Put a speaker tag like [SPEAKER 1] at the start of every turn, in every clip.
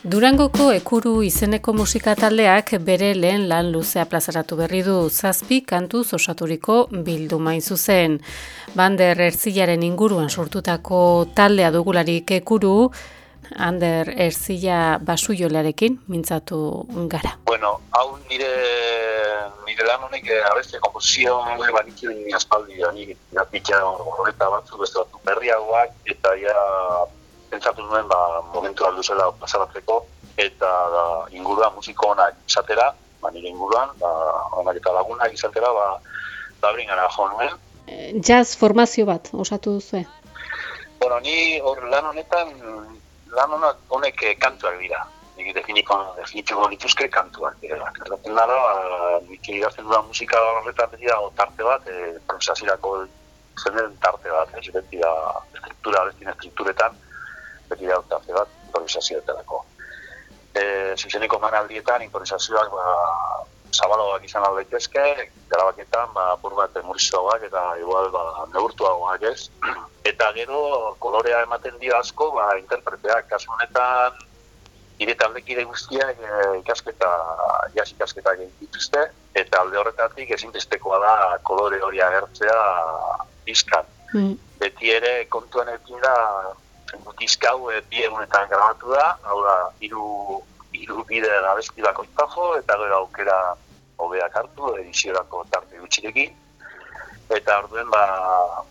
[SPEAKER 1] Durangoko ekuru izeneko musika taldeak bere lehen lan luzea plazaratu berri du zazpi kantu osaturiko bildu main zuzen. Bander erzilaren inguruan sortutako taldea dugularik ekuru, Ander erzila basu jolearekin mintzatu gara.
[SPEAKER 2] Bueno, hau nire, nire lan honek eh, abeste komposizio banitzen aspaldi, nire gapitia horreta batzu beste batzu berriagoak, eta ja pentsatu nuen ba, momentu aldu zela pasaratzeko eta da, ingurua musiko onak izatera, ba, nire inguruan, ba, onak eta lagunak izatera, ba, da bringara jo nuen.
[SPEAKER 1] Eh, jazz formazio bat, osatu duzu,
[SPEAKER 2] Bueno, ni hor lan honetan, lan honak honek eh, kantuak dira. Nik definiko, definituko dituzke kantuak dira. Erraten dara, ba, nik idazten dudan musika horretan dira, tarte bat, e, prozesazirako zen tarte bat, ez beti da, estruktura, bestin estrukturetan, beti da utarte bat improvisazioetarako. E, zuzeneko manaldietan improvisazioak ba, zabaloak izan hau daitezke, garabaketan ba, apur bat emurizoagoak eta igual ba, neurtuagoak ez. Eta gero kolorea ematen dio asko ba, interpreteak, kasu honetan nire taldekide guztiak e, ikasketa, jas ikasketa egin dituzte, eta alde horretatik ezinbestekoa da kolore hori agertzea izkan. Mm. Beti ere kontuan da diska hau bi egunetan grabatu da, hau da, iru, iru bide abesti bako eta gero aukera hobeak hartu, ediziorako tarte gutxirekin. Eta orduen, ba,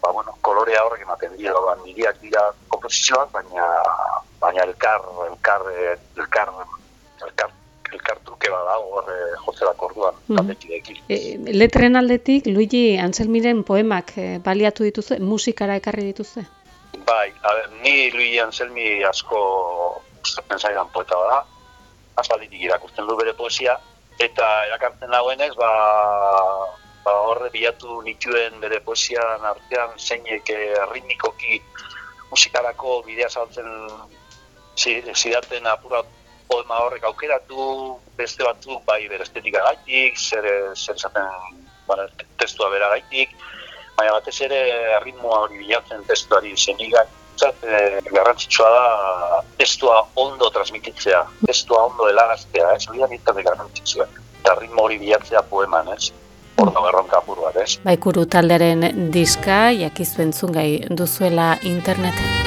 [SPEAKER 2] ba, bueno, kolorea horrek ematen dira, ba, niriak dira komposizioak, baina, baina elkar, elkar, elkar, elkar, elkar truke bada horre jotzelak orduan, mm -hmm.
[SPEAKER 1] e, letren aldetik, Luigi Anselmiren poemak e, baliatu dituzte, musikara ekarri dituzte?
[SPEAKER 2] Bai, a ni Luigi Anselmi asko gustatzen zaidan poeta bada, azalditik irakurtzen du bere poesia, eta erakartzen dagoenez, ba, ba horre bilatu nituen bere poesian artean zeinek ritmikoki musikarako bidea saltzen zidaten apura poema horrek aukeratu, beste batzuk bai bere estetika gaitik, zer, zer esaten bueno, testua bera gaitik, baina batez ere ritmoa hori bilatzen testuari zenigat, zat, e, garrantzitsua da testua ondo transmititzea, testua ondo elagaztea, ez, hori da nintzen garrantzitsua, eta ritmo hori bilatzea poeman, ez, hor da garronka apur bat, ez.
[SPEAKER 1] Baikuru taldearen diska, jakizu entzun gai duzuela interneten.